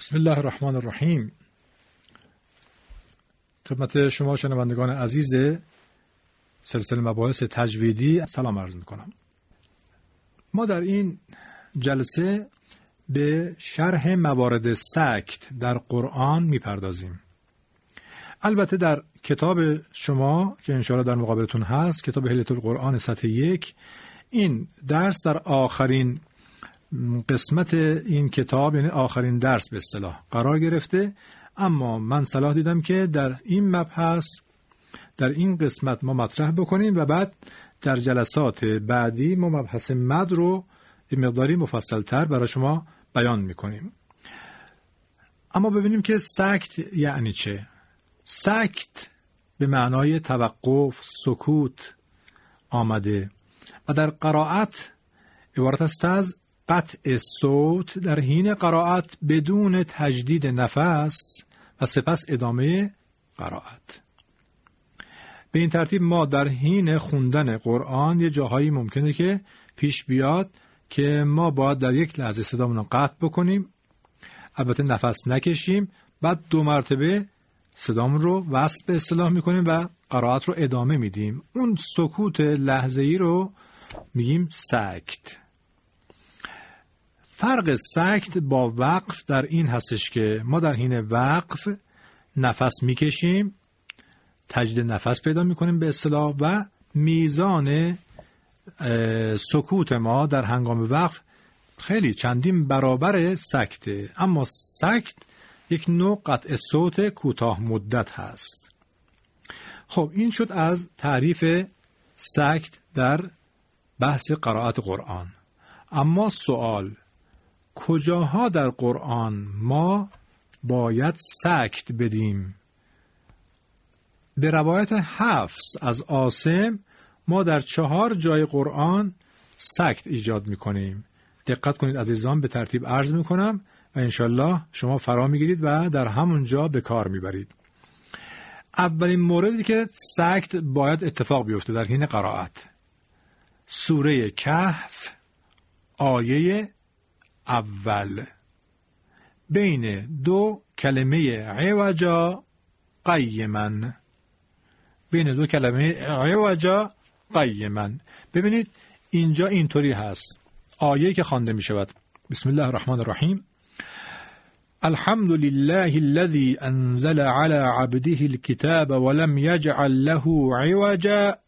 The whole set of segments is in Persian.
بسم الله الرحمن الرحیم خدمت شما شنوندگان عزیز سلسله مباحث تجویدی سلام عرض می کنم ما در این جلسه به شرح موارد سکت در قرآن می‌پردازیم. البته در کتاب شما که انشاءالله در مقابلتون هست کتاب هلیت القرآن سطح یک این درس در آخرین قسمت این کتاب یعنی آخرین درس به اصطلاح قرار گرفته. اما من صلاح دیدم که در این مبحث در این قسمت ما مطرح بکنیم و بعد در جلسات بعدی ما مبحث مد رو یه مقداری مفصلتر برای شما بیان می‌کنیم. اما ببینیم که سکت یعنی چه؟ سکت به معنای توقف سکوت آمده و در قرائت عبارت است از قطع صوت در حین قرائت بدون تجدید نفس و سپس ادامه قرائت. به این ترتیب ما در حین خوندن قرآن یه جاهایی ممکنه که پیش بیاد که ما باید در یک لحظه صدامون رو قطع بکنیم. البته نفس نکشیم. بعد دو مرتبه صدامون رو وصل به اصطلاح می‌کنیم و قرائت رو ادامه میدیم. اون سکوت لحظه ای رو میگیم سکت. فرق سکت با وقف در این هستش که ما در حین وقف نفس می‌کشیم تجدید نفس پیدا می‌کنیم به اصطلاح و میزان سکوت ما در هنگام وقف خیلی چندین برابر سکته. اما سکت یک نوع قطع صوت کوتاه مدت هست. خب این شد از تعریف سکت در بحث قرائت قرآن. اما سوال کجاها در قرآن ما باید سکت بدیم؟ به روایت حفظ از آسم ما در چهار جای قرآن سکت ایجاد می کنیم دقت کنید عزیزان به ترتیب عرض می کنم و انشالله شما فرا می‌گیرید و در همون جا به کار می‌برید. اولین موردی که سکت باید اتفاق بیفته در حین قرائت سوره کهف آیه اول. بین دو کلمه عوجا قیمن. بین دو کلمه عوجا قیمن. ببینید اینجا اینطوری هست. آیه که خوانده می شود بسم الله الرحمن الرحیم. الحمد لله الذي أنزل على عبده الكتاب ولم يجعل له عوجا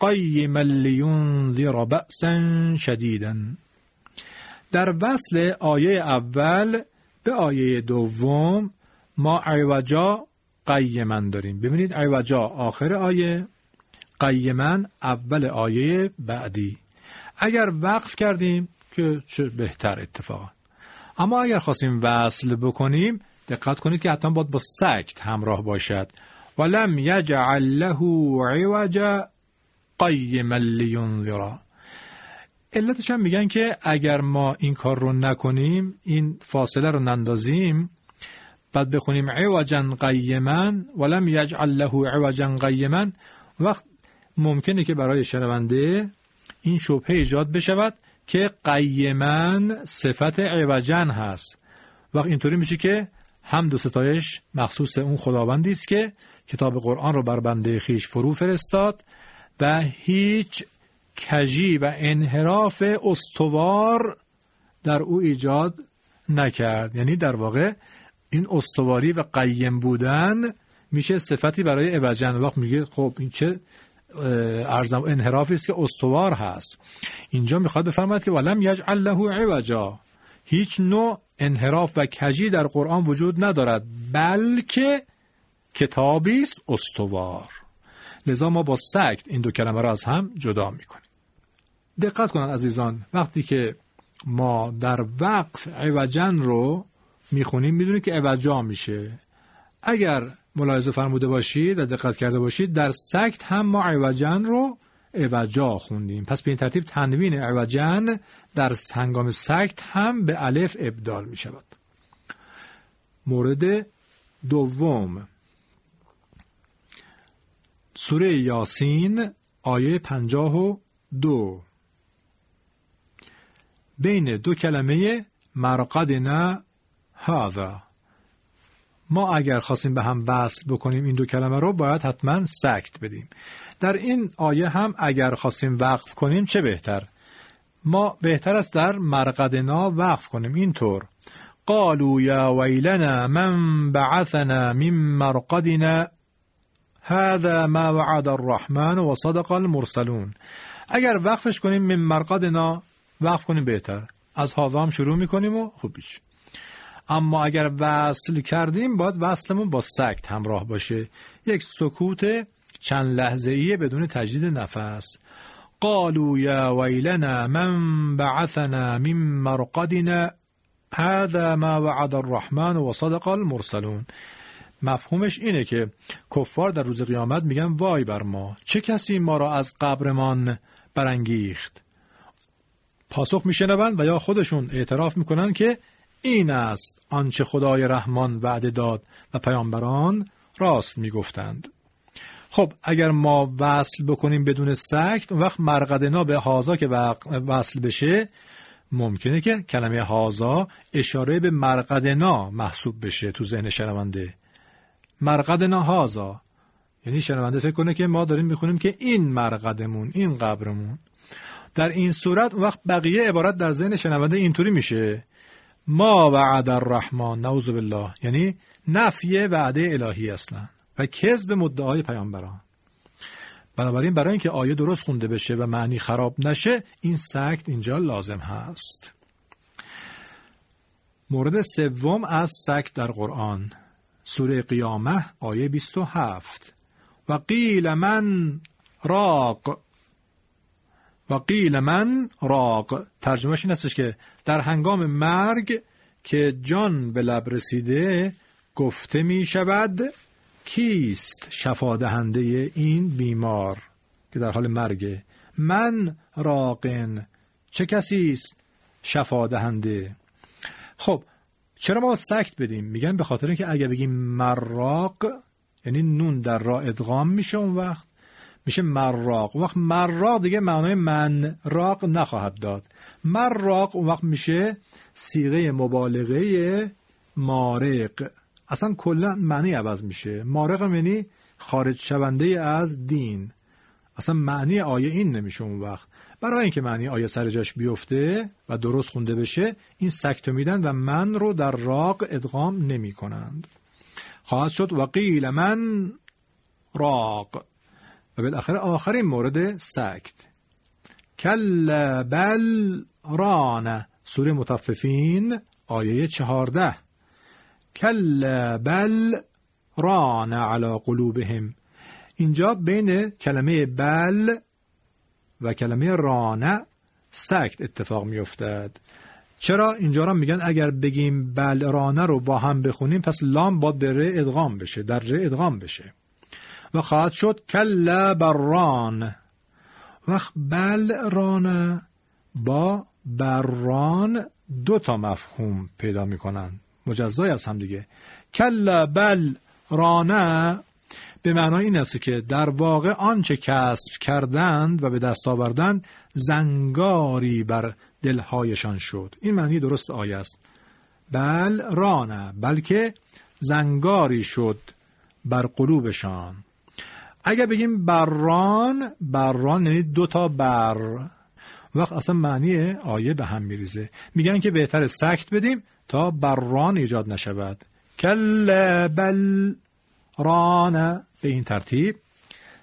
قيما لينذر بأسا شديدا در وصل آیه اول به آیه دوم ما عوجا قیمن داریم. ببینید عوجا آخر آیه قیمن اول آیه بعدی. اگر وقف کردیم که چه بهتر اتفاقا. اما اگر خواستیم وصل بکنیم دقت کنید که حتما باید با سکت همراه باشد. ولم یجعل له عوجا قیما لینذرا. علتش هم میگن که اگر ما این کار رو نکنیم این فاصله رو نندازیم بعد بخونیم عوجا قیما ولم یجعل له عوجا قیما. وقت ممکنه که برای شنونده این شبهه ایجاد بشود که قیمن صفت عوجن هست. وقت اینطوری میشه که هم دو ستایش مخصوص اون خداوندی است که کتاب قرآن رو بر بنده خیش فرو فرستاد و هیچ کجی و انحراف استوار در او ایجاد نکرد. یعنی در واقع این استواری و قیم بودن میشه صفتی برای عوجن وقت میگه خب این چه ارزم انحرافی است که استوار هست. اینجا می‌خواد بفرماید که ولم یجعل له عوجا. هیچ نوع انحراف و کجی در قرآن وجود ندارد بلکه کتابی است استوار. لذا ما با سکت این دو کلمه را از هم جدا می‌کنیم. دقت کنند عزیزان وقتی که ما در وقف عوجن رو می‌خونیم می‌دونیم که عوجا میشه. اگر ملاحظه فرموده باشید و دقت کرده باشید در سکت هم ما عوجن رو عوجا خوندیم. پس به این ترتیب تنوین عوجن در هنگام سکت هم به الف ابدال می شود مورد دوم. سوره یاسین آیه پنجاه و دو. بین دو کلمه مرقدنا هذا. ما اگر خواستیم به هم بس بکنیم این دو کلمه رو باید حتما سکت بدیم. در این آیه هم اگر خواستیم وقف کنیم چه بهتر؟ ما بهتر است در مرقدنا وقف کنیم. اینطور. قالوا یا ویلنا من بعثنا من مرقدنا هذا ما وعد الرحمن و صدق المرسلون. اگر وقفش کنیم من مرقدنا وقف کنیم بهتر. از هاذا شروع می‌کنیم و خوب بیش اما اگر وصل کردیم باید وصلمون با سکت همراه باشه. یک سکوت چند لحظه ایه بدون تجدید نفس. قالوا یا ویلنا من بعثنا من مرقدنا؟ هذا ما وعد الرحمن و صدق المرسلون. مفهومش اینه که کفار در روز قیامت میگن وای بر ما چه کسی ما را از قبرمان برانگیخت؟ پاسخ میشنوند و یا خودشون اعتراف می‌کنن که این است آنچه خدای رحمان وعده داد و پیامبران راست می‌گفتند. خب اگر ما وصل بکنیم بدون سکت اون وقت مرقدنا به هازا که وصل بشه ممکنه که کلمه هازا اشاره به مرقدنا محسوب بشه تو ذهن شنونده. مرقدنا هازا یعنی شنونده فکر کنه که ما داریم می‌خونیم که این مرقدمون این قبرمون. در این صورت وقت بقیه عبارت در ذهن شنونده اینطوری میشه. ما وعد الرحمن نعوذ بالله. یعنی نفی وعده الهی اصلا و کذب مدعای پیامبران. بنابراین برای اینکه آیه درست خونده بشه و معنی خراب نشه این سکت اینجا لازم هست. مورد سوم از سکت در قرآن. سوره قیامه آیه 27 و قیل من راق. و قیل من راق. ترجمهش این هستش که در هنگام مرگ که جان به لب رسیده گفته می شود کیست شفا دهنده این بیمار؟ که در حال مرگه من راقن. چه کسی است شفا دهنده خب چرا ما سکت بدیم؟ میگن به خاطر اینکه اگر بگیم مراق یعنی نون در را ادغام میشه اون وقت. میشه مراق. وقت مراق دیگه معنای من راق نخواهد داد. مراق اون وقت میشه سیغه مبالغه مارق. اصلا کلا معنی عوض میشه. مارق یعنی خارج شونده از دین. اصلا معنی آیه این نمیشه اون وقت. برای اینکه معنی آیه سر جاش بیفته و درست خونده بشه این سکتو میدن و من رو در راق ادغام نمی کنند خواهد شد وقیل من راق. و بالاخره آخرین مورد سکت. کل بل ران. سوره متففین آیه چهارده. کل بل ران علی قلوبهم. اینجا بین کلمه بل و کلمه رانه سکت اتفاق می افتد چرا اینجا را میگن اگر بگیم بل رانه رو با هم بخونیم پس لام با به ر ادغام بشه در ر ادغام بشه. و خواهد شد کل بران. وقت بل رانه با بران دو تا مفهوم پیدا می‌کنن. مجزای از هم دیگه. کل بل رانه به معنای این است که در واقع آنچه کسب کردند و به دست آوردند زنگاری بر دلهایشان شد. این معنی درست آیه است. بل رانه بلکه زنگاری شد بر قلوبشان. اگر بگیم بران بران یعنی دو تا بر. وقت اصلا معنی آیه به هم میریزه. میگن که بهتر سکت بدیم تا بران ایجاد نشود. کل بل ران به این ترتیب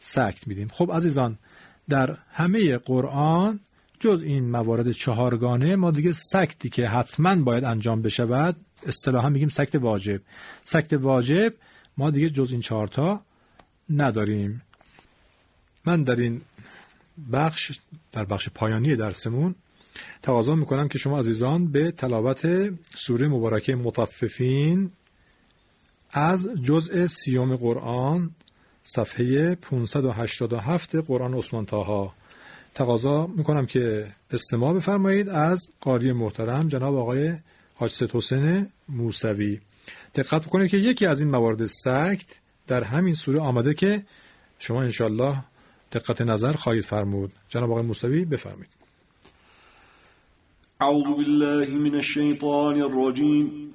سکت میدیم. خب عزیزان در همه قرآن جز این موارد چهارگانه ما دیگه سکتی که حتما باید انجام بشود اصطلاحا میگیم سکت واجب. سکت واجب ما دیگه جز این چهارتا نداریم. من در این بخش در بخش پایانی درسمون تقاضا می‌کنم که شما عزیزان به تلاوت سوره مبارکه مطففین از جزء سیوم قرآن صفحه 587 قرآن عثمان تاها تقاضا می‌کنم که استماع بفرمایید از قاری محترم جناب آقای حاج ست حسین موسوی. دقت بکنید که یکی از این موارد سکت در همین سوره آمده که شما انشالله دقت نظر خواهید فرمود. جناب آقای موسوی بفرمایید. اعوذ بالله من الشیطان الرجیم.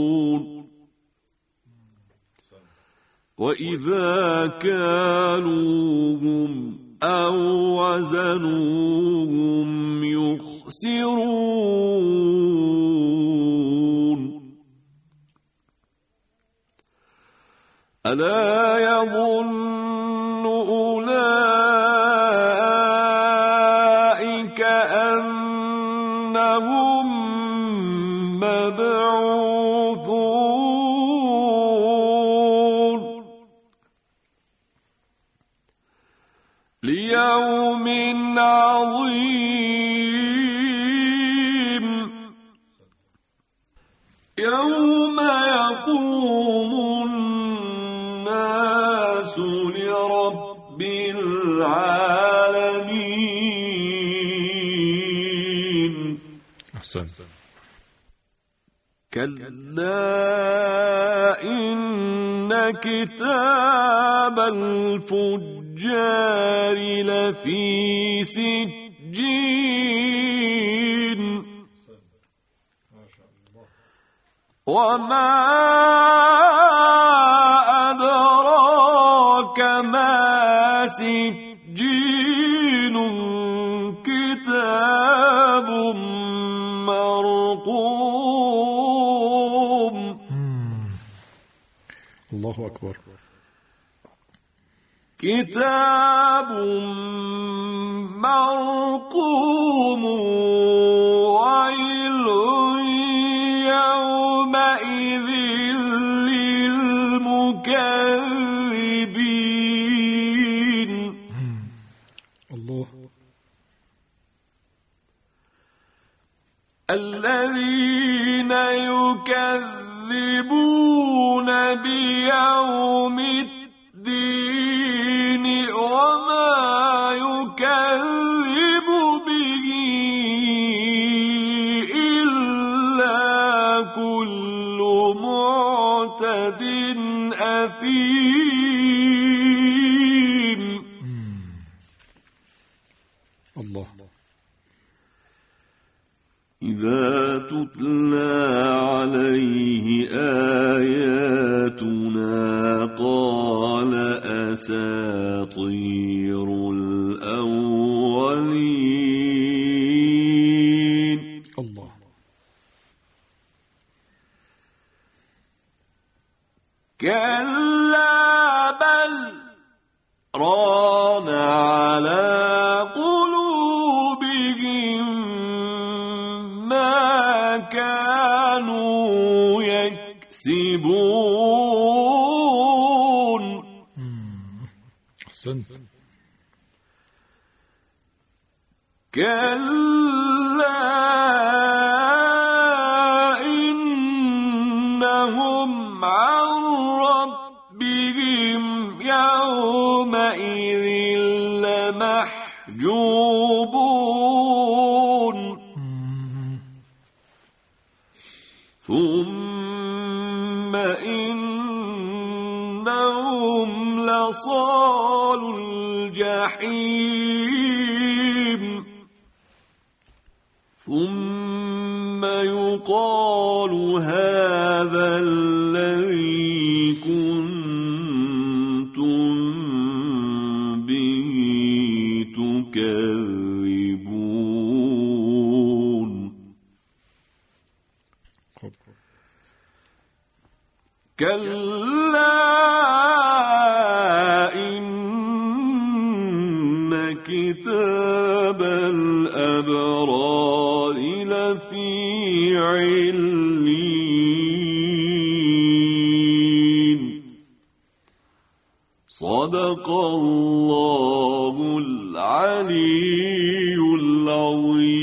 وإذا كالوهم أو وزنوهم يخسرون. ألا يظن أولئك أحسن. كلا إن كتاب الفجار لفي سجين. وما أدراك ما سجين. مرقوم الله اکبر كتاب مرقوم ويل يومئذ للمكذبين الله الذين يكذبون بيوم الدين. إذا تتلى عليه آياتنا قال أساطير الأولين. الله. كلا أحسنت كلا إنهم عن ربهم يومئذ لمحجوبون الجحيم. ثم يقال هذا الذي الأبرار لفي علين. صدق الله العلي العظيم.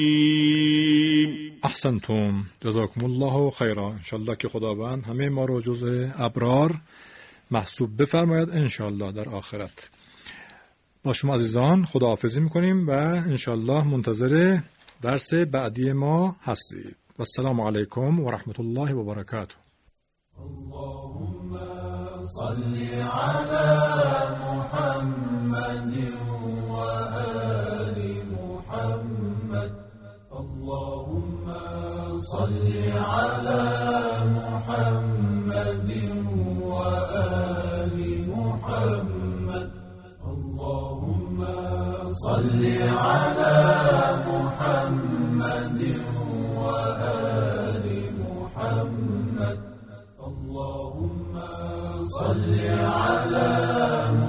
احسنتم. جزاکم الله خیرا. انشالله که خداوند همه ما رو جزء ابرار محسوب بفرماید انشالله در آخرت. با شما عزیزان خداحافظی می‌کنیم و انشالله منتظر درس بعدی ما هستید. و السلام علیکم و رحمت الله و برکاته اللهم صل على محمد و آل محمد. اللهم صل اللهم صل على محمد